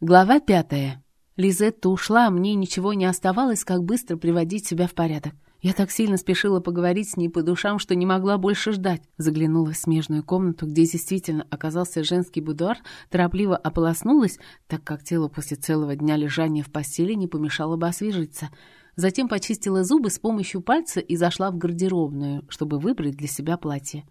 Глава пятая. Лизетта ушла, а мне ничего не оставалось, как быстро приводить себя в порядок. Я так сильно спешила поговорить с ней по душам, что не могла больше ждать. Заглянула в смежную комнату, где действительно оказался женский будуар, торопливо ополоснулась, так как тело после целого дня лежания в постели не помешало бы освежиться. Затем почистила зубы с помощью пальца и зашла в гардеробную, чтобы выбрать для себя платье.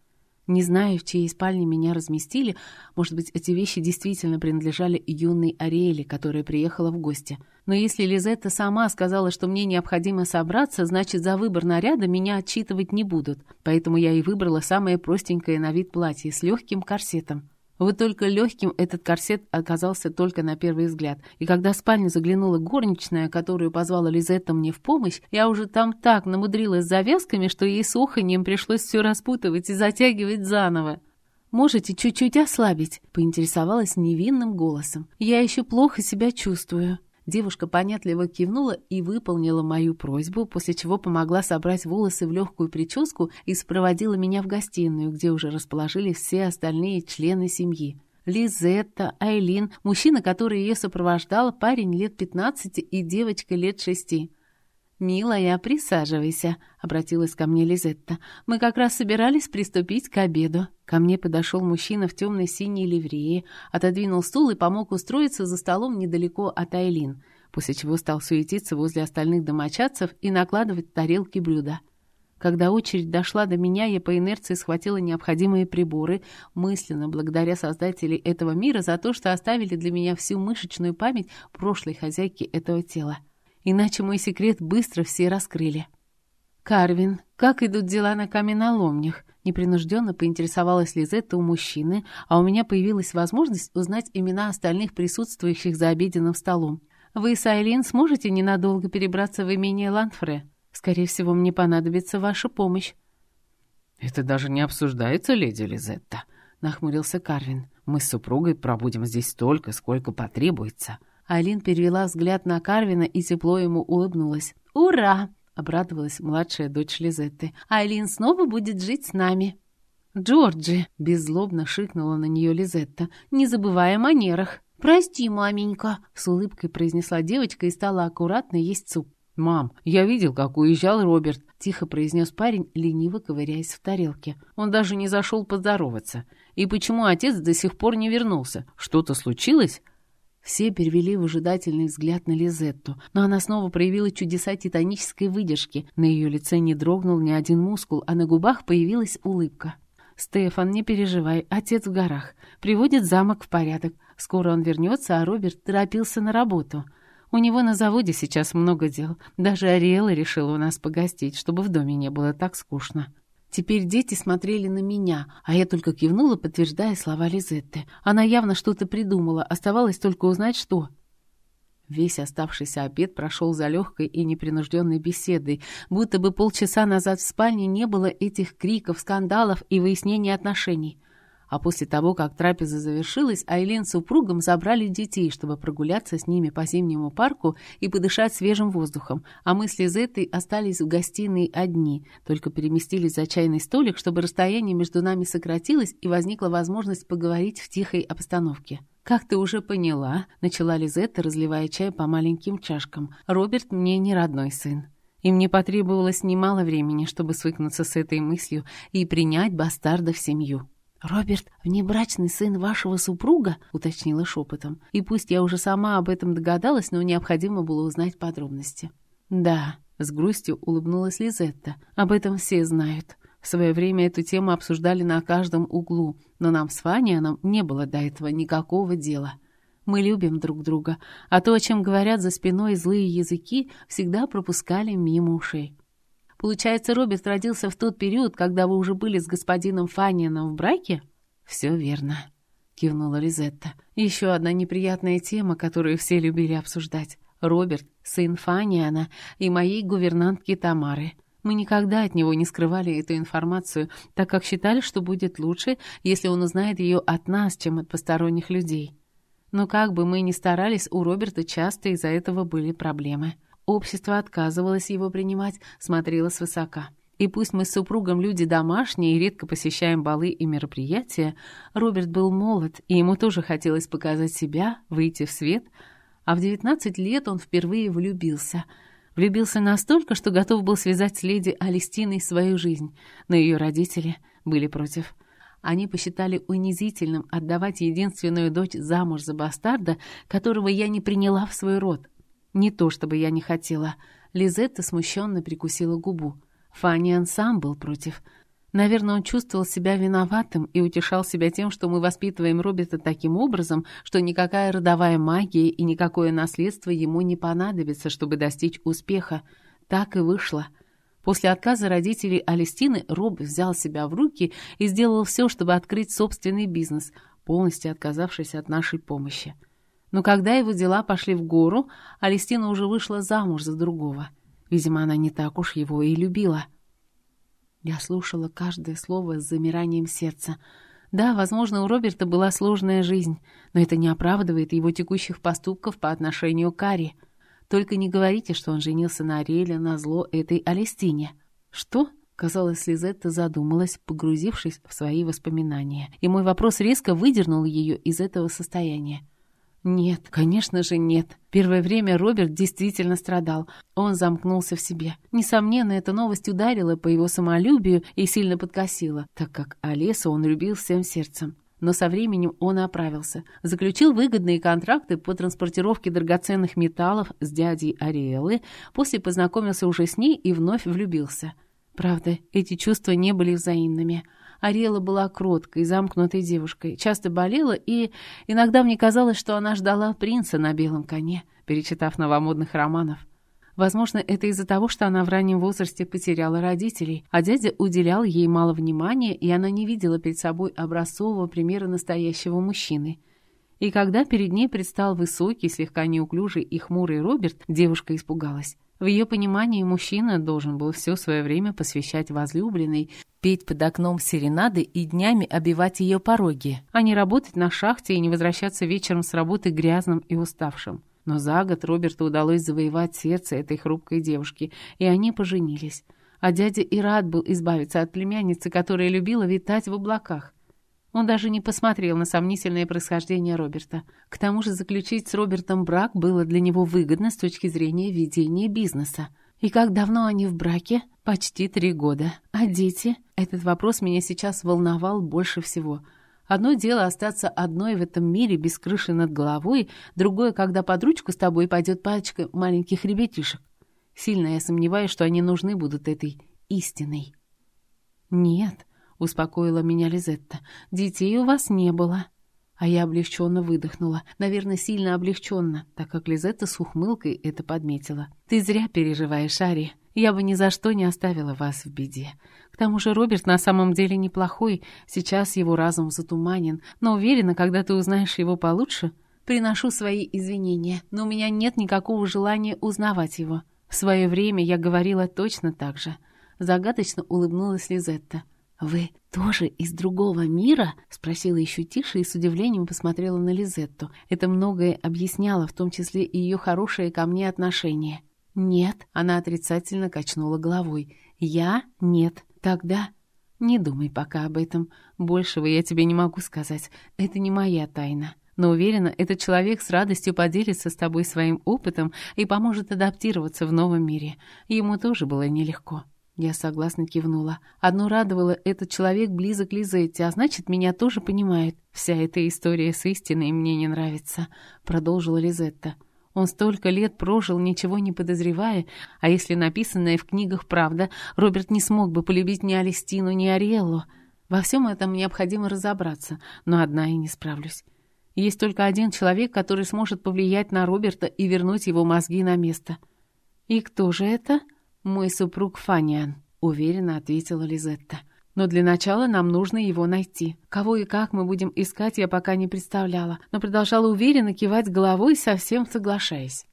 Не знаю, в чьей спальне меня разместили. Может быть, эти вещи действительно принадлежали юной Ариэле, которая приехала в гости. Но если Лизетта сама сказала, что мне необходимо собраться, значит, за выбор наряда меня отчитывать не будут. Поэтому я и выбрала самое простенькое на вид платье с легким корсетом. Вот только легким этот корсет оказался только на первый взгляд. И когда в спальню заглянула горничная, которую позвала Лизетта мне в помощь, я уже там так намудрилась завязками, что ей с уханьем пришлось все распутывать и затягивать заново. «Можете чуть-чуть ослабить?» — поинтересовалась невинным голосом. «Я еще плохо себя чувствую». Девушка понятливо кивнула и выполнила мою просьбу, после чего помогла собрать волосы в легкую прическу и спроводила меня в гостиную, где уже расположились все остальные члены семьи. Лизетта, Айлин, мужчина, который ее сопровождал, парень лет 15 и девочка лет шести. «Милая, присаживайся», — обратилась ко мне Лизетта. «Мы как раз собирались приступить к обеду». Ко мне подошел мужчина в темной синей ливрее, отодвинул стул и помог устроиться за столом недалеко от Айлин, после чего стал суетиться возле остальных домочадцев и накладывать тарелки блюда. Когда очередь дошла до меня, я по инерции схватила необходимые приборы, мысленно благодаря создателей этого мира за то, что оставили для меня всю мышечную память прошлой хозяйки этого тела иначе мой секрет быстро все раскрыли. «Карвин, как идут дела на каменоломнях?» Непринужденно поинтересовалась Лизетта у мужчины, а у меня появилась возможность узнать имена остальных присутствующих за обеденным столом. «Вы с Айлин сможете ненадолго перебраться в имение Ланфре? Скорее всего, мне понадобится ваша помощь». «Это даже не обсуждается, леди Лизетта», — нахмурился Карвин. «Мы с супругой пробудем здесь столько, сколько потребуется». Алин перевела взгляд на Карвина и тепло ему улыбнулась. «Ура!» — обрадовалась младшая дочь Лизетты. «Айлин снова будет жить с нами». «Джорджи!» — беззлобно шикнула на нее Лизетта, не забывая о манерах. «Прости, маменька!» — с улыбкой произнесла девочка и стала аккуратно есть суп. «Мам, я видел, как уезжал Роберт», — тихо произнес парень, лениво ковыряясь в тарелке. «Он даже не зашел поздороваться. И почему отец до сих пор не вернулся? Что-то случилось?» Все перевели выжидательный взгляд на Лизетту, но она снова проявила чудеса титанической выдержки. На ее лице не дрогнул ни один мускул, а на губах появилась улыбка. «Стефан, не переживай, отец в горах. Приводит замок в порядок. Скоро он вернется, а Роберт торопился на работу. У него на заводе сейчас много дел. Даже Ариэла решила у нас погостить, чтобы в доме не было так скучно». Теперь дети смотрели на меня, а я только кивнула, подтверждая слова Лизетты. Она явно что-то придумала, оставалось только узнать, что. Весь оставшийся обед прошел за легкой и непринужденной беседой, будто бы полчаса назад в спальне не было этих криков, скандалов и выяснений отношений. А после того, как трапеза завершилась, Айлен с супругом забрали детей, чтобы прогуляться с ними по зимнему парку и подышать свежим воздухом, а мы с Лизеттой остались в гостиной одни, только переместились за чайный столик, чтобы расстояние между нами сократилось и возникла возможность поговорить в тихой обстановке. «Как ты уже поняла», — начала Лизетта, разливая чай по маленьким чашкам, «Роберт мне не родной сын». И мне потребовалось немало времени, чтобы свыкнуться с этой мыслью и принять бастарда в семью. «Роберт — внебрачный сын вашего супруга?» — уточнила шепотом. И пусть я уже сама об этом догадалась, но необходимо было узнать подробности. «Да», — с грустью улыбнулась Лизетта. «Об этом все знают. В свое время эту тему обсуждали на каждом углу, но нам с Фанианом не было до этого никакого дела. Мы любим друг друга, а то, о чем говорят за спиной злые языки, всегда пропускали мимо ушей». Получается, Роберт родился в тот период, когда вы уже были с господином Фаннианом в браке? Все верно, кивнула Лизетта. Еще одна неприятная тема, которую все любили обсуждать. Роберт, сын Фанниана и моей гувернантки Тамары. Мы никогда от него не скрывали эту информацию, так как считали, что будет лучше, если он узнает ее от нас, чем от посторонних людей. Но как бы мы ни старались, у Роберта часто из-за этого были проблемы. Общество отказывалось его принимать, смотрело свысока. И пусть мы с супругом люди домашние и редко посещаем балы и мероприятия, Роберт был молод, и ему тоже хотелось показать себя, выйти в свет, а в 19 лет он впервые влюбился. Влюбился настолько, что готов был связать с леди Алистиной свою жизнь, но ее родители были против. Они посчитали унизительным отдавать единственную дочь замуж за бастарда, которого я не приняла в свой род. Не то чтобы я не хотела. Лизетта смущенно прикусила губу. Фаниан сам был против. Наверное, он чувствовал себя виноватым и утешал себя тем, что мы воспитываем Роберта таким образом, что никакая родовая магия и никакое наследство ему не понадобится, чтобы достичь успеха. Так и вышло. После отказа родителей Алистины Роб взял себя в руки и сделал все, чтобы открыть собственный бизнес, полностью отказавшись от нашей помощи. Но когда его дела пошли в гору, Алистина уже вышла замуж за другого. Видимо, она не так уж его и любила. Я слушала каждое слово с замиранием сердца. Да, возможно, у Роберта была сложная жизнь, но это не оправдывает его текущих поступков по отношению к Кари. Только не говорите, что он женился на Ариэле на зло этой Алистине. Что? Казалось, Лизетта задумалась, погрузившись в свои воспоминания, и мой вопрос резко выдернул ее из этого состояния. Нет, конечно же нет. Первое время Роберт действительно страдал. Он замкнулся в себе. Несомненно, эта новость ударила по его самолюбию и сильно подкосила, так как Олеса он любил всем сердцем. Но со временем он оправился. Заключил выгодные контракты по транспортировке драгоценных металлов с дядей Ариэлы, после познакомился уже с ней и вновь влюбился. Правда, эти чувства не были взаимными. Ариэла была кроткой, замкнутой девушкой, часто болела, и иногда мне казалось, что она ждала принца на белом коне, перечитав новомодных романов. Возможно, это из-за того, что она в раннем возрасте потеряла родителей, а дядя уделял ей мало внимания, и она не видела перед собой образцового примера настоящего мужчины. И когда перед ней предстал высокий, слегка неуклюжий и хмурый Роберт, девушка испугалась. В ее понимании мужчина должен был все свое время посвящать возлюбленной, петь под окном серенады и днями обивать ее пороги, а не работать на шахте и не возвращаться вечером с работы грязным и уставшим. Но за год Роберту удалось завоевать сердце этой хрупкой девушки, и они поженились. А дядя и рад был избавиться от племянницы, которая любила витать в облаках. Он даже не посмотрел на сомнительное происхождение Роберта. К тому же заключить с Робертом брак было для него выгодно с точки зрения ведения бизнеса. И как давно они в браке? Почти три года. А дети? Этот вопрос меня сейчас волновал больше всего. Одно дело остаться одной в этом мире без крыши над головой, другое, когда под ручку с тобой пойдет пачка маленьких ребятишек. Сильно я сомневаюсь, что они нужны будут этой истиной. «Нет», — успокоила меня Лизетта, — «детей у вас не было». А я облегченно выдохнула. Наверное, сильно облегченно, так как Лизетта с ухмылкой это подметила. «Ты зря переживаешь, Ари. Я бы ни за что не оставила вас в беде. К тому же Роберт на самом деле неплохой. Сейчас его разум затуманен. Но уверена, когда ты узнаешь его получше, приношу свои извинения. Но у меня нет никакого желания узнавать его. В свое время я говорила точно так же. Загадочно улыбнулась Лизетта. «Вы тоже из другого мира?» — спросила еще тише и с удивлением посмотрела на Лизетту. Это многое объясняло, в том числе и ее хорошее ко мне отношение. «Нет», — она отрицательно качнула головой. «Я? Нет. Тогда...» «Не думай пока об этом. Большего я тебе не могу сказать. Это не моя тайна. Но уверена, этот человек с радостью поделится с тобой своим опытом и поможет адаптироваться в новом мире. Ему тоже было нелегко». Я согласно кивнула. Одно радовало, этот человек близок к Лизетте, а значит, меня тоже понимает. Вся эта история с истиной мне не нравится, продолжила Лизетта. Он столько лет прожил, ничего не подозревая, а если написанное в книгах правда, Роберт не смог бы полюбить ни Алистину, ни Ариэллу. Во всем этом необходимо разобраться, но одна и не справлюсь. Есть только один человек, который сможет повлиять на Роберта и вернуть его мозги на место. И кто же это? — «Мой супруг Фаниан», — уверенно ответила Лизетта. «Но для начала нам нужно его найти. Кого и как мы будем искать, я пока не представляла, но продолжала уверенно кивать головой, совсем соглашаясь.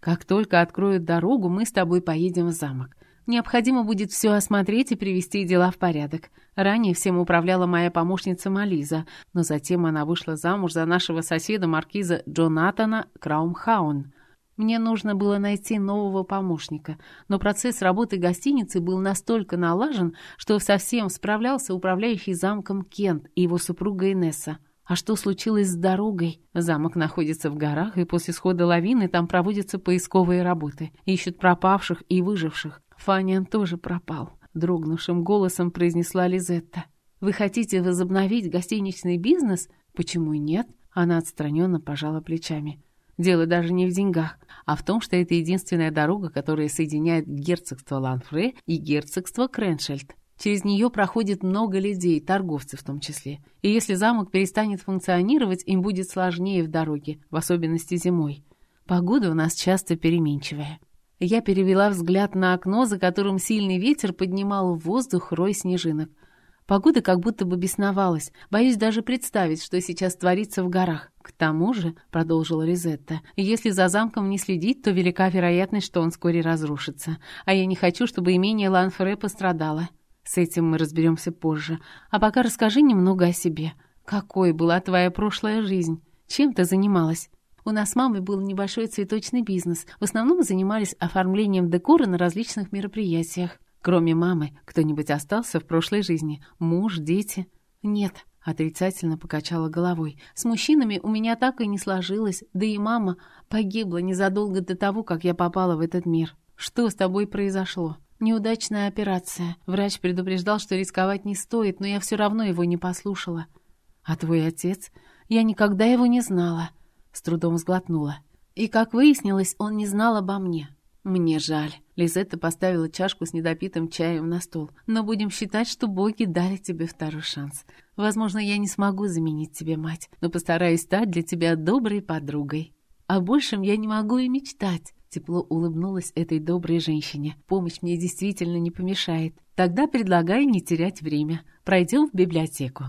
Как только откроют дорогу, мы с тобой поедем в замок. Необходимо будет все осмотреть и привести дела в порядок. Ранее всем управляла моя помощница Мализа, но затем она вышла замуж за нашего соседа маркиза Джонатана Краумхаун. Мне нужно было найти нового помощника, но процесс работы гостиницы был настолько налажен, что совсем справлялся управляющий замком Кент и его супруга Инесса. А что случилось с дорогой? Замок находится в горах, и после схода лавины там проводятся поисковые работы. Ищут пропавших и выживших. Фаниан тоже пропал. Дрогнувшим голосом произнесла Лизетта. «Вы хотите возобновить гостиничный бизнес? Почему нет?» Она отстраненно пожала плечами. Дело даже не в деньгах, а в том, что это единственная дорога, которая соединяет герцогство Ланфре и герцогство Креншельд. Через нее проходит много людей, торговцев в том числе. И если замок перестанет функционировать, им будет сложнее в дороге, в особенности зимой. Погода у нас часто переменчивая. Я перевела взгляд на окно, за которым сильный ветер поднимал в воздух рой снежинок. Погода как будто бы бесновалась. Боюсь даже представить, что сейчас творится в горах. К тому же, — продолжила Ризетта, — если за замком не следить, то велика вероятность, что он вскоре разрушится. А я не хочу, чтобы имение Ланфре пострадало. С этим мы разберемся позже. А пока расскажи немного о себе. Какой была твоя прошлая жизнь? Чем ты занималась? У нас с мамой был небольшой цветочный бизнес. В основном занимались оформлением декора на различных мероприятиях. Кроме мамы, кто-нибудь остался в прошлой жизни? Муж, дети? Нет, отрицательно покачала головой. С мужчинами у меня так и не сложилось, да и мама погибла незадолго до того, как я попала в этот мир. Что с тобой произошло? Неудачная операция. Врач предупреждал, что рисковать не стоит, но я все равно его не послушала. А твой отец? Я никогда его не знала. С трудом сглотнула. И, как выяснилось, он не знал обо мне. Мне жаль. Лизетта поставила чашку с недопитым чаем на стол. «Но будем считать, что боги дали тебе второй шанс. Возможно, я не смогу заменить тебе мать, но постараюсь стать для тебя доброй подругой. О большем я не могу и мечтать». Тепло улыбнулась этой доброй женщине. «Помощь мне действительно не помешает. Тогда предлагаю не терять время. Пройдем в библиотеку».